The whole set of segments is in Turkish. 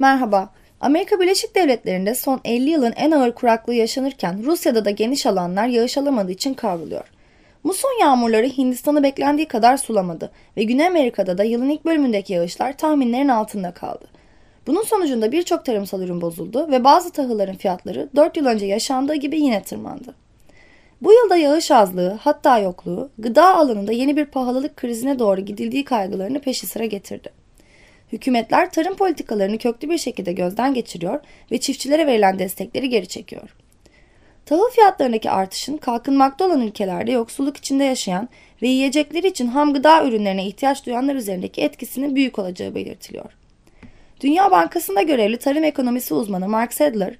Merhaba. Amerika Birleşik Devletleri'nde son 50 yılın en ağır kuraklığı yaşanırken Rusya'da da geniş alanlar yağış alamadığı için kavruluyor. Muson yağmurları Hindistan'ı beklendiği kadar sulamadı ve Güney Amerika'da da yılın ilk bölümündeki yağışlar tahminlerin altında kaldı. Bunun sonucunda birçok tarımsal ürün bozuldu ve bazı tahılların fiyatları 4 yıl önce yaşandığı gibi yine tırmandı. Bu yılda yağış azlığı hatta yokluğu gıda alanında yeni bir pahalılık krizine doğru gidildiği kaygılarını peşi sıra getirdi. Hükümetler tarım politikalarını köklü bir şekilde gözden geçiriyor ve çiftçilere verilen destekleri geri çekiyor. Tahıl fiyatlarındaki artışın kalkınmakta olan ülkelerde yoksulluk içinde yaşayan ve yiyecekleri için ham gıda ürünlerine ihtiyaç duyanlar üzerindeki etkisinin büyük olacağı belirtiliyor. Dünya Bankası'nda görevli tarım ekonomisi uzmanı Mark Sadler,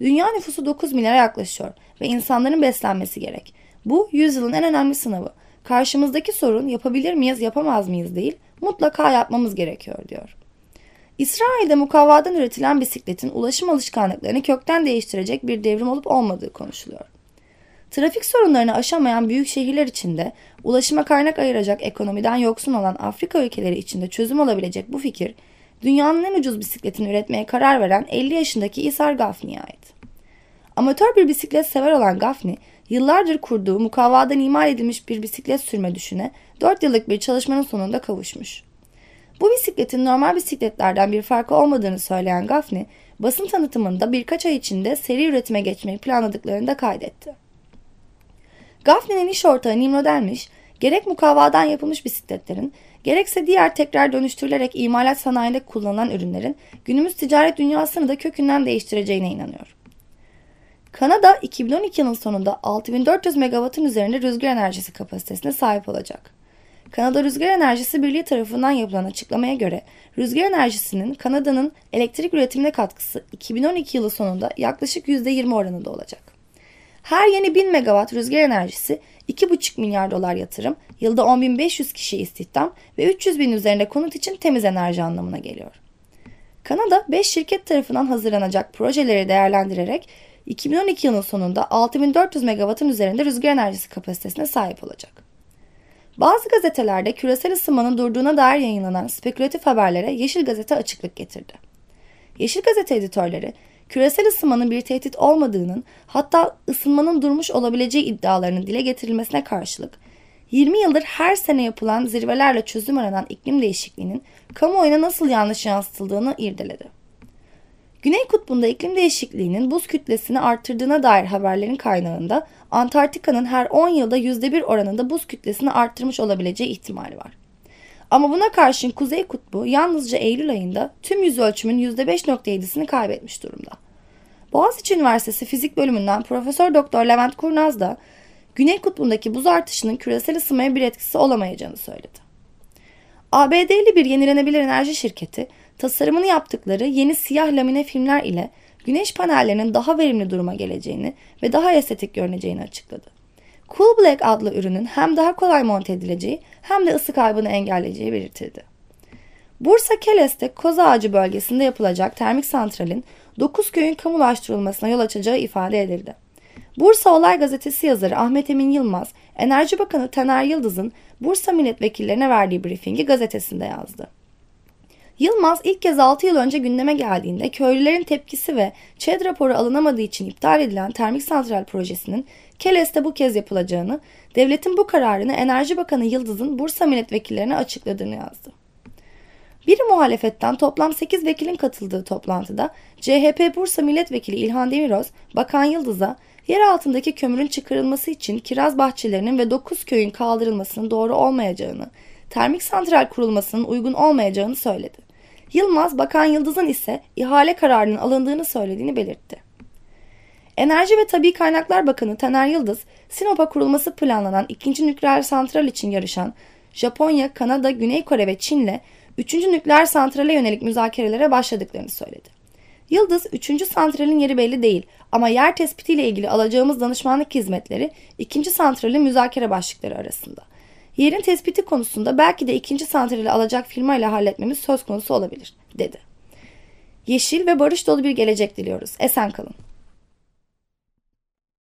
dünya nüfusu 9 milyara yaklaşıyor ve insanların beslenmesi gerek. Bu yüzyılın en önemli sınavı. Karşımızdaki sorun yapabilir miyiz yapamaz mıyız değil, mutlaka yapmamız gerekiyor diyor. İsrail'de mukavvadan üretilen bisikletin ulaşım alışkanlıklarını kökten değiştirecek bir devrim olup olmadığı konuşuluyor. Trafik sorunlarını aşamayan büyük şehirler içinde ulaşıma kaynak ayıracak ekonomiden yoksun olan Afrika ülkeleri içinde çözüm olabilecek bu fikir, dünyanın en ucuz bisikletini üretmeye karar veren 50 yaşındaki Isar Gafni'ye ait. Amatör bir bisiklet sever olan Gafni, yıllardır kurduğu mukavvadan imal edilmiş bir bisiklet sürme düşüne 4 yıllık bir çalışmanın sonunda kavuşmuş. Bu bisikletin normal bisikletlerden bir farkı olmadığını söyleyen Gafni, basın tanıtımında birkaç ay içinde seri üretime geçmeyi planladıklarını da kaydetti. Gafni'nin iş ortağı Nimrod Elmiş, gerek mukavvadan yapılmış bisikletlerin, gerekse diğer tekrar dönüştürülerek imalat sanayinde kullanılan ürünlerin günümüz ticaret dünyasını da kökünden değiştireceğine inanıyor. Kanada 2012 yılının sonunda 6400 megawattın üzerinde rüzgar enerjisi kapasitesine sahip olacak. Kanada Rüzgar Enerjisi Birliği tarafından yapılan açıklamaya göre rüzgar enerjisinin Kanada'nın elektrik üretimine katkısı 2012 yılı sonunda yaklaşık %20 oranında olacak. Her yeni 1000 megawatt rüzgar enerjisi 2,5 milyar dolar yatırım, yılda 10.500 kişi istihdam ve 300 bin üzerinde konut için temiz enerji anlamına geliyor. Kanada 5 şirket tarafından hazırlanacak projeleri değerlendirerek 2012 yılının sonunda 6400 megawattın üzerinde rüzgar enerjisi kapasitesine sahip olacak. Bazı gazetelerde küresel ısınmanın durduğuna dair yayınlanan spekülatif haberlere Yeşil Gazete açıklık getirdi. Yeşil Gazete editörleri, küresel ısınmanın bir tehdit olmadığının hatta ısınmanın durmuş olabileceği iddialarının dile getirilmesine karşılık 20 yıldır her sene yapılan zirvelerle çözüm aranan iklim değişikliğinin kamuoyuna nasıl yanlış yansıtıldığını irdeledi. Güney kutbunda iklim değişikliğinin buz kütlesini arttırdığına dair haberlerin kaynağında Antarktika'nın her 10 yılda %1 oranında buz kütlesini arttırmış olabileceği ihtimali var. Ama buna karşın Kuzey Kutbu yalnızca Eylül ayında tüm yüz ölçümün %5.7'sini kaybetmiş durumda. Boğaziçi Üniversitesi Fizik Bölümünden Profesör Doktor Levent Kurnaz da Güney Kutbu'ndaki buz artışının küresel ısınmaya bir etkisi olamayacağını söyledi. ABD'li bir yenilenebilir enerji şirketi tasarımını yaptıkları yeni siyah lamine filmler ile güneş panellerinin daha verimli duruma geleceğini ve daha estetik görüneceğini açıkladı. Cool Black adlı ürünün hem daha kolay monte edileceği hem de ısı kaybını engelleyeceği belirtildi. Bursa Keles'te Koz Ağacı bölgesinde yapılacak termik santralin 9 köyün kamulaştırılmasına yol açacağı ifade edildi. Bursa Olay Gazetesi yazarı Ahmet Emin Yılmaz, Enerji Bakanı Taner Yıldız'ın Bursa milletvekillerine verdiği briefingi gazetesinde yazdı. Yılmaz ilk kez 6 yıl önce gündeme geldiğinde köylülerin tepkisi ve ÇED raporu alınamadığı için iptal edilen termik santral projesinin Keles'te bu kez yapılacağını, devletin bu kararını Enerji Bakanı Yıldız'ın Bursa milletvekillerine açıkladığını yazdı. Bir muhalefetten toplam 8 vekilin katıldığı toplantıda CHP Bursa Milletvekili İlhan Demiröz, Bakan Yıldız'a yer altındaki kömürün çıkarılması için kiraz bahçelerinin ve 9 köyün kaldırılmasının doğru olmayacağını, termik santral kurulmasının uygun olmayacağını söyledi. Yılmaz, Bakan Yıldız'ın ise ihale kararının alındığını söylediğini belirtti. Enerji ve Tabi Kaynaklar Bakanı Taner Yıldız, Sinop'a kurulması planlanan ikinci nükleer santral için yarışan Japonya, Kanada, Güney Kore ve Çin'le üçüncü nükleer santrale yönelik müzakerelere başladıklarını söyledi. Yıldız, üçüncü santralin yeri belli değil ama yer tespitiyle ilgili alacağımız danışmanlık hizmetleri ikinci santralin müzakere başlıkları arasında. Yerin tespiti konusunda belki de ikinci santrali alacak firma ile halletmemiz söz konusu olabilir, dedi. Yeşil ve barış dolu bir gelecek diliyoruz. Esen kalın.